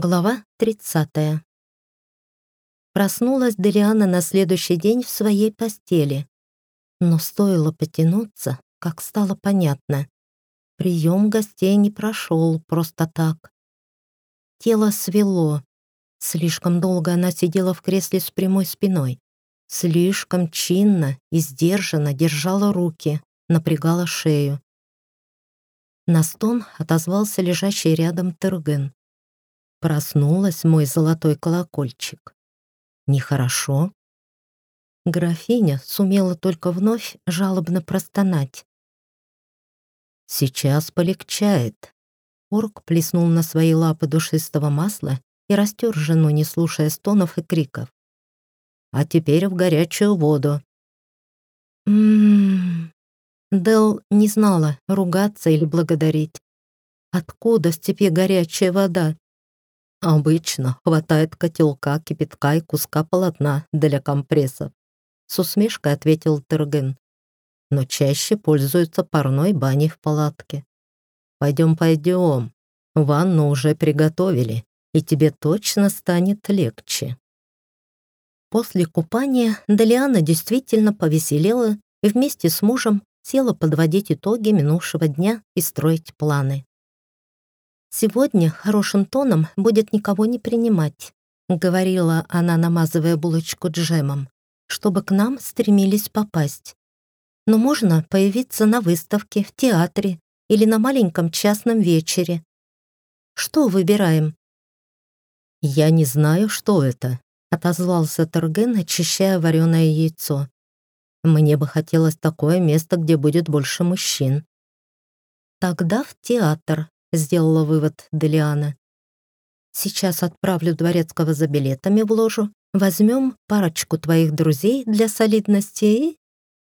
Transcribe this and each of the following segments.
Глава 30. Проснулась Делиана на следующий день в своей постели. Но стоило потянуться, как стало понятно. Прием гостей не прошел просто так. Тело свело. Слишком долго она сидела в кресле с прямой спиной. Слишком чинно и сдержанно держала руки, напрягала шею. На стон отозвался лежащий рядом Терген. Проснулась мой золотой колокольчик. Нехорошо. Графиня сумела только вновь жалобно простонать. Сейчас полегчает. Орк плеснул на свои лапы душистого масла и растер жену, не слушая стонов и криков. А теперь в горячую воду. Ммм. Дел не знала, ругаться или благодарить. Откуда в степи горячая вода? Обычно хватает котелка, кипятка и куска полотна для компрессов. С усмешкой ответил Терген. Но чаще пользуются парной баней в палатке. Пойдем, пойдем. Ванну уже приготовили, и тебе точно станет легче. После купания Далиана действительно повеселела и вместе с мужем села подводить итоги минувшего дня и строить планы. «Сегодня хорошим тоном будет никого не принимать», — говорила она, намазывая булочку джемом, «чтобы к нам стремились попасть. Но можно появиться на выставке, в театре или на маленьком частном вечере. Что выбираем?» «Я не знаю, что это», — отозвался Торген, очищая вареное яйцо. «Мне бы хотелось такое место, где будет больше мужчин». «Тогда в театр», — сделала вывод Делиана. «Сейчас отправлю Дворецкого за билетами в ложу, возьмем парочку твоих друзей для солидности и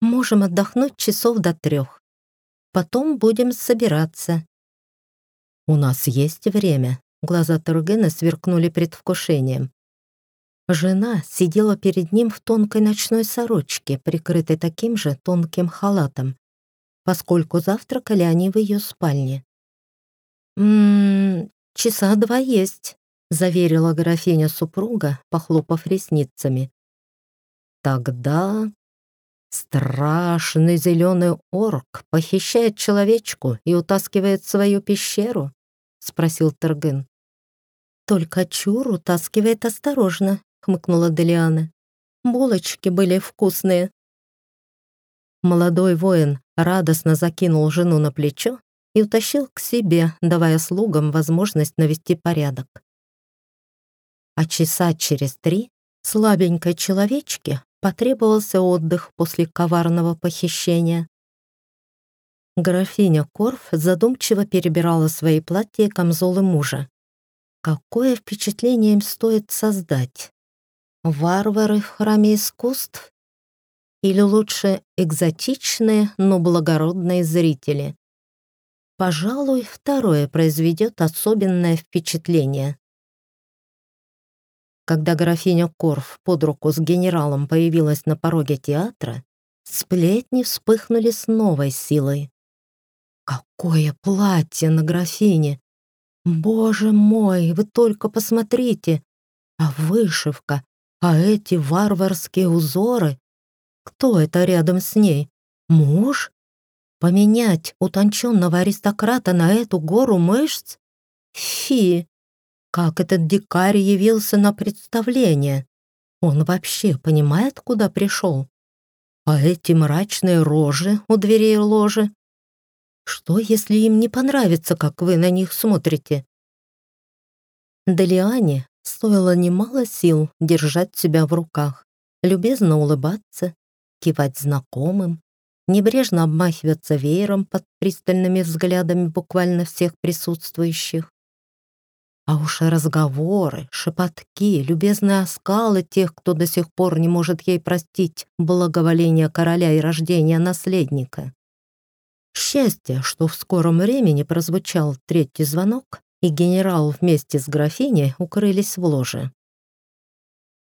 можем отдохнуть часов до трех. Потом будем собираться». «У нас есть время», — глаза Тургена сверкнули предвкушением. Жена сидела перед ним в тонкой ночной сорочке, прикрытой таким же тонким халатом, поскольку завтракали они в ее спальне. «М-м, часа два есть», — заверила графиня супруга, похлопав ресницами. «Тогда страшный зеленый орк похищает человечку и утаскивает в свою пещеру?» — спросил Тергын. «Только чур утаскивает осторожно», — хмыкнула Делиана. «Булочки были вкусные». Молодой воин радостно закинул жену на плечо и утащил к себе, давая слугам возможность навести порядок. А часа через три слабенькой человечке потребовался отдых после коварного похищения. Графиня Корф задумчиво перебирала свои платья и камзолы мужа. Какое впечатление им стоит создать? Варвары в храме искусств? Или лучше экзотичные, но благородные зрители? Пожалуй, второе произведет особенное впечатление. Когда графиня Корф под руку с генералом появилась на пороге театра, сплетни вспыхнули с новой силой. «Какое платье на графине! Боже мой, вы только посмотрите! А вышивка, а эти варварские узоры! Кто это рядом с ней? Муж? Поменять утонченного аристократа на эту гору мышц? Фи! Как этот дикарь явился на представление? Он вообще понимает, куда пришел? А эти мрачные рожи у дверей ложи? Что, если им не понравится, как вы на них смотрите? Делиане стоило немало сил держать себя в руках, любезно улыбаться, кивать знакомым, небрежно обмахиваться веером под пристальными взглядами буквально всех присутствующих. А уж разговоры, шепотки, любезные оскалы тех, кто до сих пор не может ей простить благоволение короля и рождения наследника. Счастье, что в скором времени прозвучал третий звонок, и генерал вместе с графиней укрылись в ложе.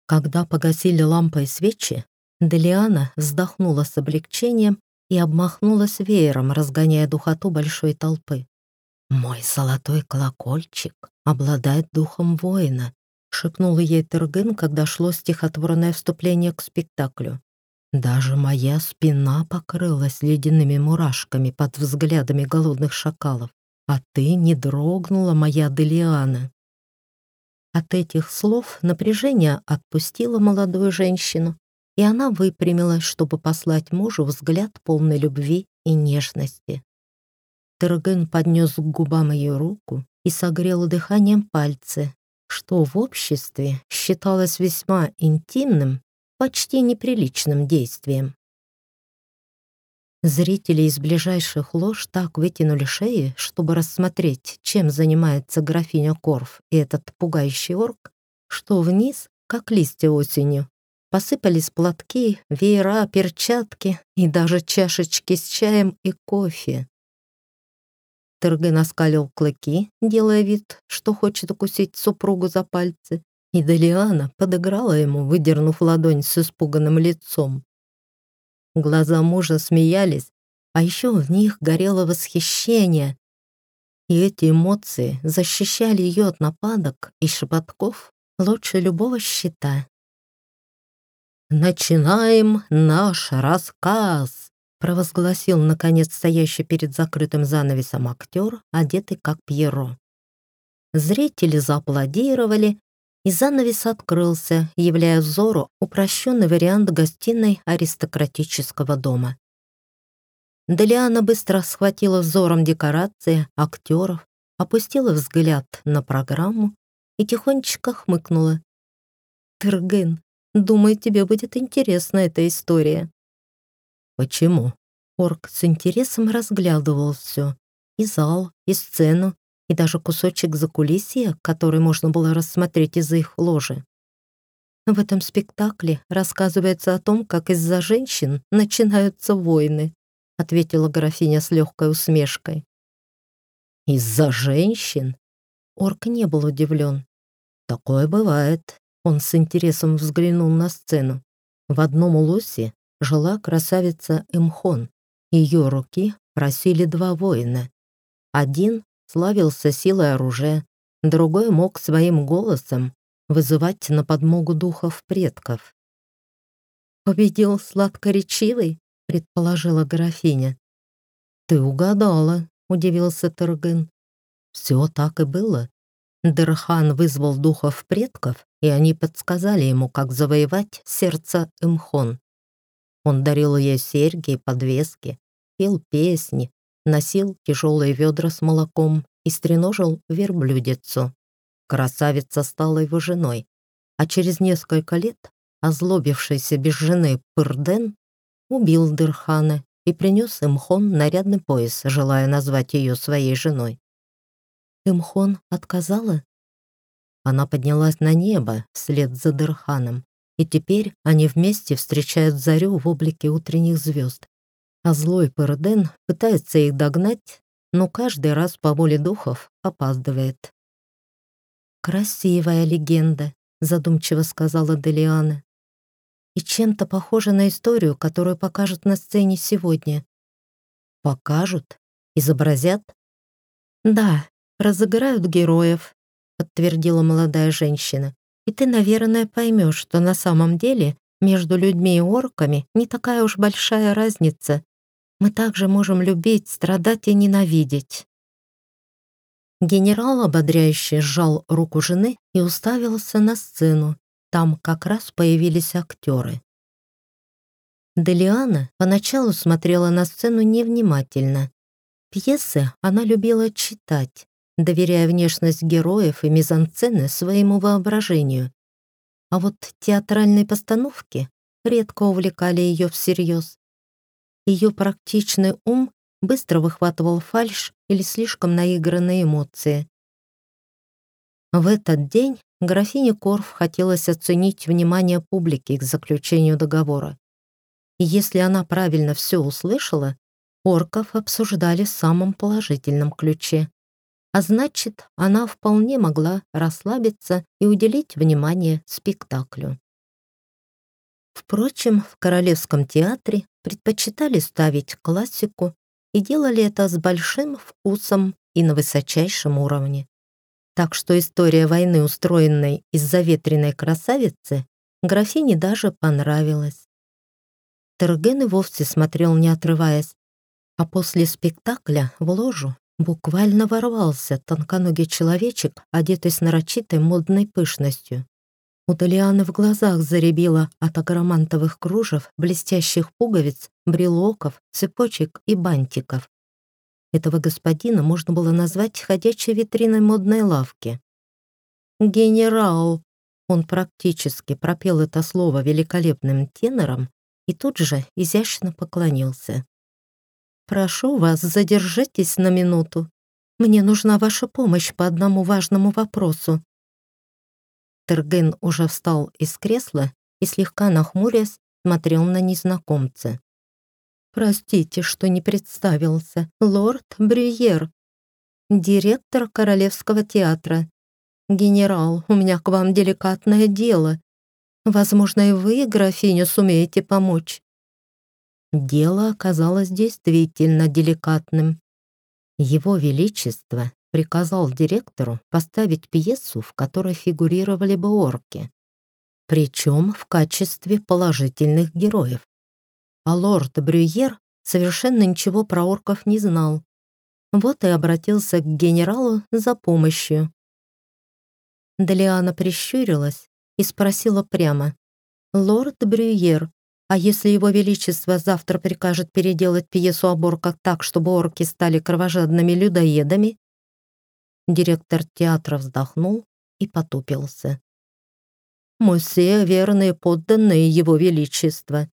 Когда погасили лампы и свечи, Делиана вздохнула с облегчением и обмахнулась веером, разгоняя духоту большой толпы. «Мой золотой колокольчик обладает духом воина», шепнула ей Терген, когда шло стихотворное вступление к спектаклю. Даже моя спина покрылась ледяными мурашками под взглядами голодных шакалов, а ты не дрогнула, моя Делиана. От этих слов напряжение отпустило молодую женщину, и она выпрямилась, чтобы послать мужу взгляд полной любви и нежности. Терген поднес к губам ее руку и согрел дыханием пальцы, что в обществе считалось весьма интимным, почти неприличным действием. Зрители из ближайших лож так вытянули шеи, чтобы рассмотреть, чем занимается графиня Корф и этот пугающий орк, что вниз, как листья осенью, посыпались платки, веера, перчатки и даже чашечки с чаем и кофе. Терген оскалил клыки, делая вид, что хочет укусить супругу за пальцы, и Делиана подыграла ему, выдернув ладонь с испуганным лицом. Глаза мужа смеялись, а еще в них горело восхищение. И эти эмоции защищали ее от нападок и шепотков лучше любого щита. «Начинаем наш рассказ!» провозгласил наконец стоящий перед закрытым занавесом актер, одетый как Пьеро. Зрители зааплодировали, и занавес открылся, являя взору упрощенный вариант гостиной аристократического дома. Делиана быстро схватила взором декорации, актеров, опустила взгляд на программу и тихонечко хмыкнула. «Терген, думаю, тебе будет интересна эта история». «Почему?» Орк с интересом разглядывал все. И зал, и сцену, и даже кусочек закулисья, который можно было рассмотреть из их ложи. В этом спектакле рассказывается о том, как из-за женщин начинаются войны, ответила графиня с легкой усмешкой. Из-за женщин? Орк не был удивлен. Такое бывает. Он с интересом взглянул на сцену. В одном улусе жила красавица Имхон. Ее руки просили два воина. Один славился силой оружия, другой мог своим голосом вызывать на подмогу духов предков. «Победил сладкоречивый?» — предположила графиня. «Ты угадала», — удивился Тыргын. «Все так и было. Дерхан вызвал духов предков, и они подсказали ему, как завоевать сердце Имхон. Он дарил ей серьги и подвески, пел песни, носил тяжелые ведра с молоком и стреножил верблюдицу. Красавица стала его женой, а через несколько лет озлобившийся без жены Пырден убил Дырхана и принес Имхон нарядный пояс, желая назвать ее своей женой. Имхон отказала? Она поднялась на небо вслед за Дырханом, и теперь они вместе встречают зарю в облике утренних звезд. А злой Перден пытается их догнать, но каждый раз по воле духов опаздывает. «Красивая легенда», — задумчиво сказала Делиана. «И чем-то похожа на историю, которую покажут на сцене сегодня». «Покажут? Изобразят?» «Да, разыграют героев», — подтвердила молодая женщина. И ты, наверное, поймешь, что на самом деле между людьми и орками не такая уж большая разница. Мы также можем любить, страдать и ненавидеть. Генерал ободряюще сжал руку жены и уставился на сцену. Там как раз появились актеры. Делиана поначалу смотрела на сцену невнимательно. Пьесы она любила читать, доверяя внешность героев и мизансцены своему воображению. А вот театральные постановки редко увлекали ее всерьез. Ее практичный ум быстро выхватывал фальшь или слишком наигранные эмоции. В этот день графине Корф хотелось оценить внимание публики к заключению договора. И если она правильно все услышала, орков обсуждали в самом положительном ключе а значит, она вполне могла расслабиться и уделить внимание спектаклю. Впрочем, в Королевском театре предпочитали ставить классику и делали это с большим вкусом и на высочайшем уровне. Так что история войны, устроенной из-за ветреной красавицы, графине даже понравилась. Терген и вовсе смотрел, не отрываясь, а после спектакля в ложу буквально ворвался тонконогий человечек, одетый с нарочитой модной пышностью. У Далианы в глазах заребило от агромантовых кружев, блестящих пуговиц, брелоков, цепочек и бантиков. Этого господина можно было назвать ходячей витриной модной лавки. «Генерал!» Он практически пропел это слово великолепным тенором и тут же изящно поклонился. «Прошу вас, задержитесь на минуту. Мне нужна ваша помощь по одному важному вопросу». Терген уже встал из кресла и, слегка нахмурясь, смотрел на незнакомца. «Простите, что не представился. Лорд Брюер, директор Королевского театра. Генерал, у меня к вам деликатное дело. Возможно, и вы, графиня, сумеете помочь». Дело оказалось действительно деликатным. Его Величество приказал директору поставить пьесу, в которой фигурировали бы орки, причем в качестве положительных героев а лорд Брюер совершенно ничего про орков не знал. Вот и обратился к генералу за помощью. Далиана прищурилась и спросила прямо. «Лорд Брюер, а если его величество завтра прикажет переделать пьесу об орках так, чтобы орки стали кровожадными людоедами?» Директор театра вздохнул и потупился. «Мы все верные подданные его величества.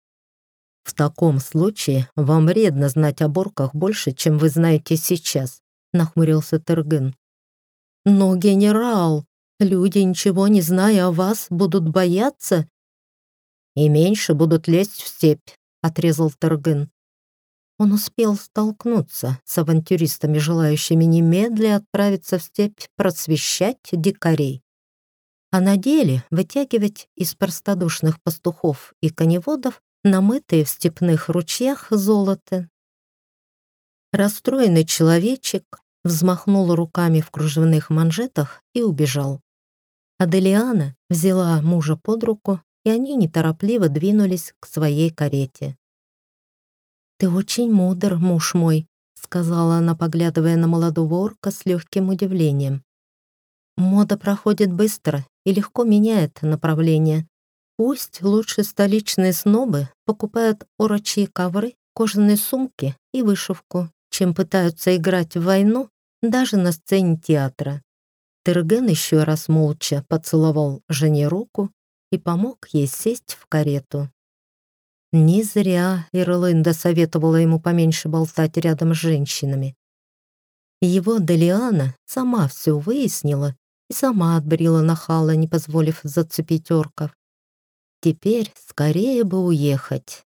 «В таком случае вам вредно знать о борках больше, чем вы знаете сейчас», — нахмурился Терген. «Но, генерал, люди, ничего не зная о вас, будут бояться?» «И меньше будут лезть в степь», — отрезал Терген. Он успел столкнуться с авантюристами, желающими немедля отправиться в степь просвещать дикарей. А на деле вытягивать из простодушных пастухов и коневодов намытые в степных ручьях золото. Расстроенный человечек взмахнул руками в кружевных манжетах и убежал. Аделиана взяла мужа под руку, и они неторопливо двинулись к своей карете. «Ты очень мудр, муж мой», — сказала она, поглядывая на молодого орка с легким удивлением. «Мода проходит быстро и легко меняет направление. Пусть лучше столичные снобы покупают орочьи ковры, кожаные сумки и вышивку, чем пытаются играть в войну даже на сцене театра. Терген еще раз молча поцеловал жене руку и помог ей сесть в карету. Не зря Ирлинда советовала ему поменьше болтать рядом с женщинами. Его Делиана сама все выяснила и сама отбрила нахала, не позволив зацепить орков. Теперь скорее бы уехать.